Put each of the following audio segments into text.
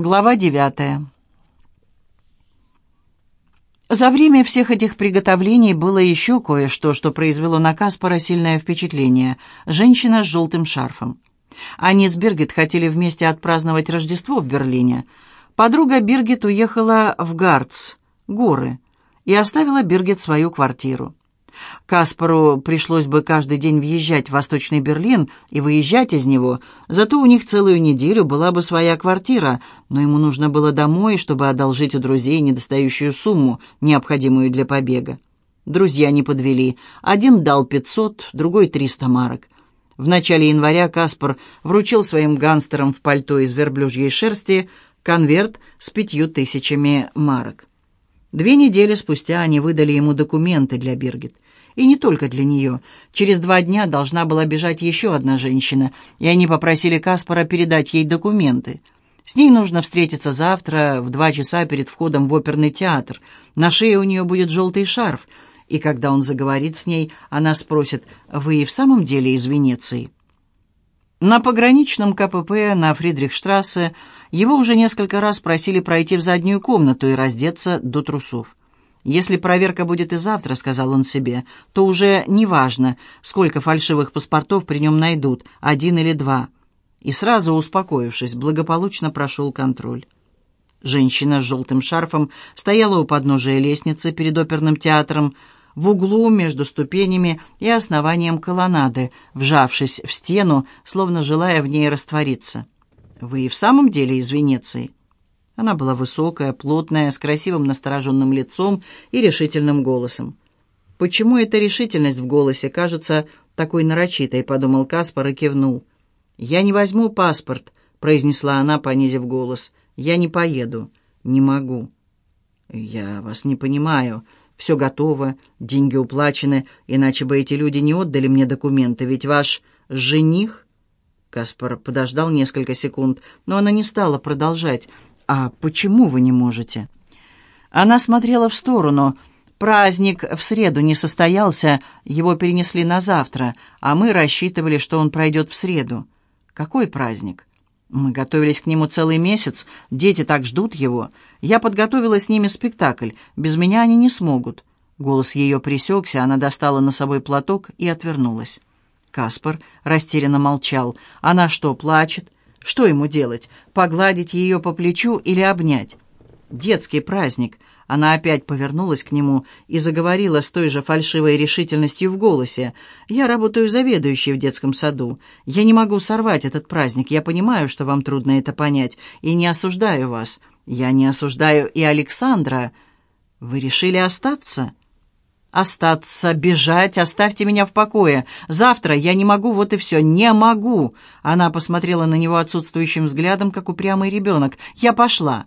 Глава девятая. За время всех этих приготовлений было еще кое-что, что произвело на Каспара сильное впечатление. Женщина с желтым шарфом. Они с Биргит хотели вместе отпраздновать Рождество в Берлине. Подруга Биргит уехала в Гарц, горы, и оставила Биргит свою квартиру. Каспару пришлось бы каждый день въезжать в Восточный Берлин и выезжать из него, зато у них целую неделю была бы своя квартира, но ему нужно было домой, чтобы одолжить у друзей недостающую сумму, необходимую для побега. Друзья не подвели. Один дал 500, другой 300 марок. В начале января Каспар вручил своим гангстерам в пальто из верблюжьей шерсти конверт с пятью тысячами марок. Две недели спустя они выдали ему документы для Биргит. И не только для нее. Через два дня должна была бежать еще одна женщина, и они попросили Каспара передать ей документы. С ней нужно встретиться завтра в два часа перед входом в оперный театр. На шее у нее будет желтый шарф, и когда он заговорит с ней, она спросит, «Вы и в самом деле из Венеции?» На пограничном КПП на Фридрихштрассе его уже несколько раз просили пройти в заднюю комнату и раздеться до трусов. «Если проверка будет и завтра», — сказал он себе, — «то уже неважно, сколько фальшивых паспортов при нем найдут, один или два». И сразу успокоившись, благополучно прошел контроль. Женщина с желтым шарфом стояла у подножия лестницы перед оперным театром, в углу между ступенями и основанием колоннады, вжавшись в стену, словно желая в ней раствориться. «Вы и в самом деле из Венеции?» Она была высокая, плотная, с красивым настороженным лицом и решительным голосом. «Почему эта решительность в голосе кажется такой нарочитой?» — подумал Каспар и кивнул. «Я не возьму паспорт», — произнесла она, понизив голос. «Я не поеду. Не могу». «Я вас не понимаю. Все готово, деньги уплачены, иначе бы эти люди не отдали мне документы, ведь ваш жених...» Каспар подождал несколько секунд, но она не стала продолжать. «А почему вы не можете?» Она смотрела в сторону. «Праздник в среду не состоялся, его перенесли на завтра, а мы рассчитывали, что он пройдет в среду». «Какой праздник?» Мы готовились к нему целый месяц, дети так ждут его. Я подготовила с ними спектакль, без меня они не смогут». Голос ее пресекся, она достала носовой платок и отвернулась. Каспар растерянно молчал. «Она что, плачет? Что ему делать? Погладить ее по плечу или обнять?» «Детский праздник. Она опять повернулась к нему и заговорила с той же фальшивой решительностью в голосе. «Я работаю заведующей в детском саду. Я не могу сорвать этот праздник. Я понимаю, что вам трудно это понять, и не осуждаю вас. Я не осуждаю и Александра. Вы решили остаться?» «Остаться, бежать, оставьте меня в покое. Завтра я не могу, вот и все, не могу!» Она посмотрела на него отсутствующим взглядом, как упрямый ребенок. «Я пошла!»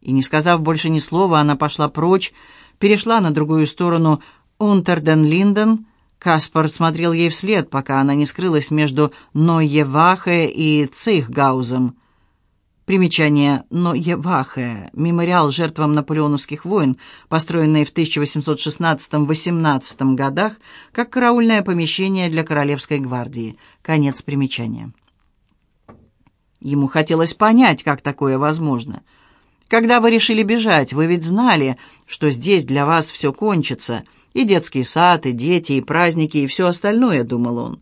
И, не сказав больше ни слова, она пошла прочь, перешла на другую сторону Унтерден-Линден. Каспар смотрел ей вслед, пока она не скрылась между Нойевахе и Цейхгаузом. Примечание Нойевахе – мемориал жертвам наполеоновских войн, построенный в 1816-18 годах как караульное помещение для Королевской гвардии. Конец примечания. Ему хотелось понять, как такое возможно – когда вы решили бежать, вы ведь знали, что здесь для вас все кончится. И детский сад, и дети, и праздники, и все остальное, думал он.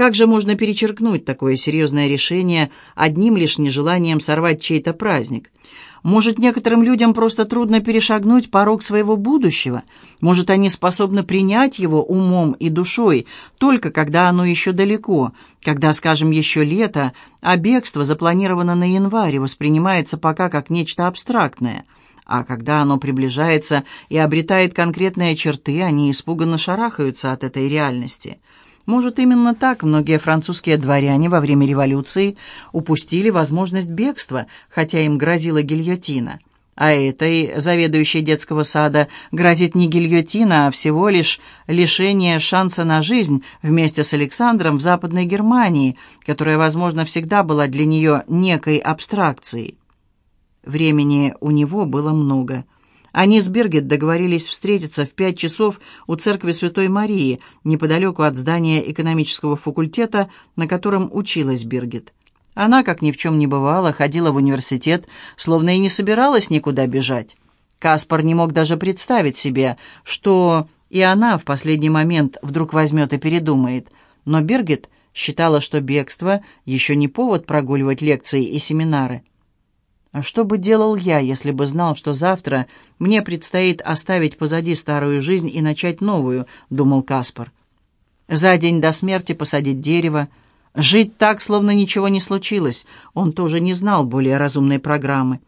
Как же можно перечеркнуть такое серьезное решение одним лишь нежеланием сорвать чей-то праздник? Может, некоторым людям просто трудно перешагнуть порог своего будущего? Может, они способны принять его умом и душой, только когда оно еще далеко, когда, скажем, еще лето, а бегство запланировано на январь и воспринимается пока как нечто абстрактное – а когда оно приближается и обретает конкретные черты, они испуганно шарахаются от этой реальности – может, именно так многие французские дворяне во время революции упустили возможность бегства, хотя им грозила гильотина. А этой, заведующей детского сада, грозит не гильотина, а всего лишь лишение шанса на жизнь вместе с Александром в Западной Германии, которая, возможно, всегда была для нее некой абстракцией. Времени у него было много – они с Бергет договорились встретиться в пять часов у церкви Святой Марии, неподалеку от здания экономического факультета, на котором училась Бергет. Она, как ни в чем не бывало, ходила в университет, словно и не собиралась никуда бежать. Каспар не мог даже представить себе, что и она в последний момент вдруг возьмет и передумает. Но Бергет считала, что бегство еще не повод прогуливать лекции и семинары. А что бы делал я, если бы знал, что завтра мне предстоит оставить позади старую жизнь и начать новую, думал Каспар. За день до смерти посадить дерево, жить так, словно ничего не случилось. Он тоже не знал более разумной программы.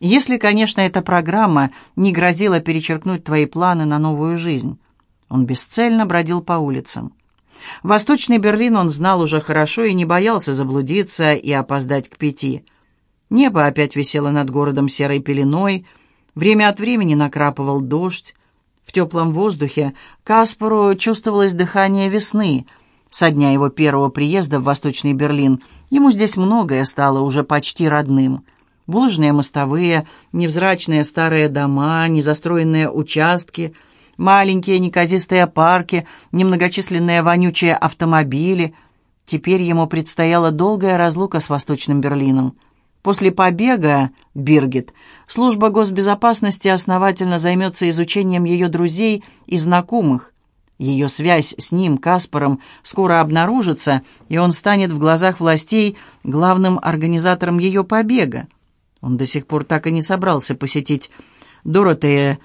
Если, конечно, эта программа не грозила перечеркнуть твои планы на новую жизнь. Он бесцельно бродил по улицам. Восточный Берлин он знал уже хорошо и не боялся заблудиться и опоздать к пяти. Небо опять висело над городом серой пеленой, время от времени накрапывал дождь. В теплом воздухе Каспару чувствовалось дыхание весны. Со дня его первого приезда в Восточный Берлин ему здесь многое стало уже почти родным. Булыжные мостовые, невзрачные старые дома, незастроенные участки, маленькие неказистые парки, немногочисленные вонючие автомобили. Теперь ему предстояла долгая разлука с Восточным Берлином. После побега Биргит служба госбезопасности основательно займется изучением ее друзей и знакомых. Ее связь с ним, Каспаром, скоро обнаружится, и он станет в глазах властей главным организатором ее побега. Он до сих пор так и не собрался посетить Доротея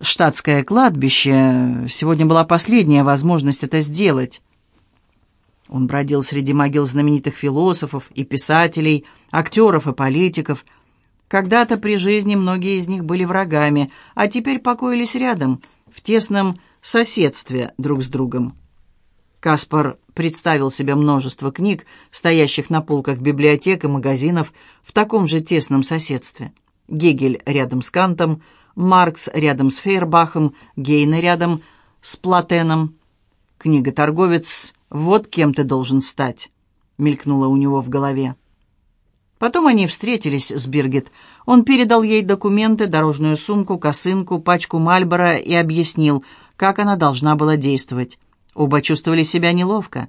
штатское кладбище. Сегодня была последняя возможность это сделать. Он бродил среди могил знаменитых философов и писателей, актеров и политиков. Когда-то при жизни многие из них были врагами, а теперь покоились рядом, в тесном соседстве друг с другом. Каспар представил себе множество книг, стоящих на полках библиотек и магазинов в таком же тесном соседстве. Гегель рядом с Кантом, Маркс рядом с Фейербахом, Гейне рядом с Платеном. Книга-торговец «Вот кем ты должен стать», — мелькнуло у него в голове. Потом они встретились с Биргит. Он передал ей документы, дорожную сумку, косынку, пачку Мальбора и объяснил, как она должна была действовать. Оба чувствовали себя неловко.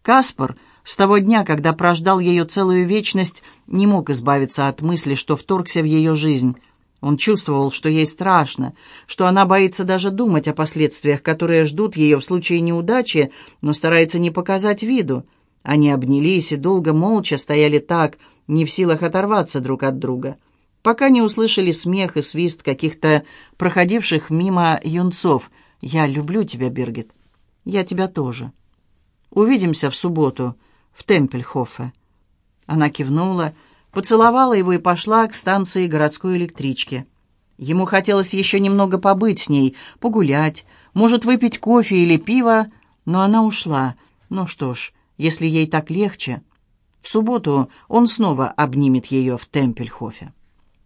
Каспар с того дня, когда прождал ее целую вечность, не мог избавиться от мысли, что вторгся в ее жизнь. Он чувствовал, что ей страшно, что она боится даже думать о последствиях, которые ждут ее в случае неудачи, но старается не показать виду. Они обнялись и долго молча стояли так, не в силах оторваться друг от друга, пока не услышали смех и свист каких-то проходивших мимо юнцов. «Я люблю тебя, Бергит. Я тебя тоже. Увидимся в субботу в Темпельхофе». Она кивнула, — поцеловала его и пошла к станции городской электрички. Ему хотелось еще немного побыть с ней, погулять, может, выпить кофе или пиво, но она ушла. Ну что ж, если ей так легче... В субботу он снова обнимет ее в Темпельхофе.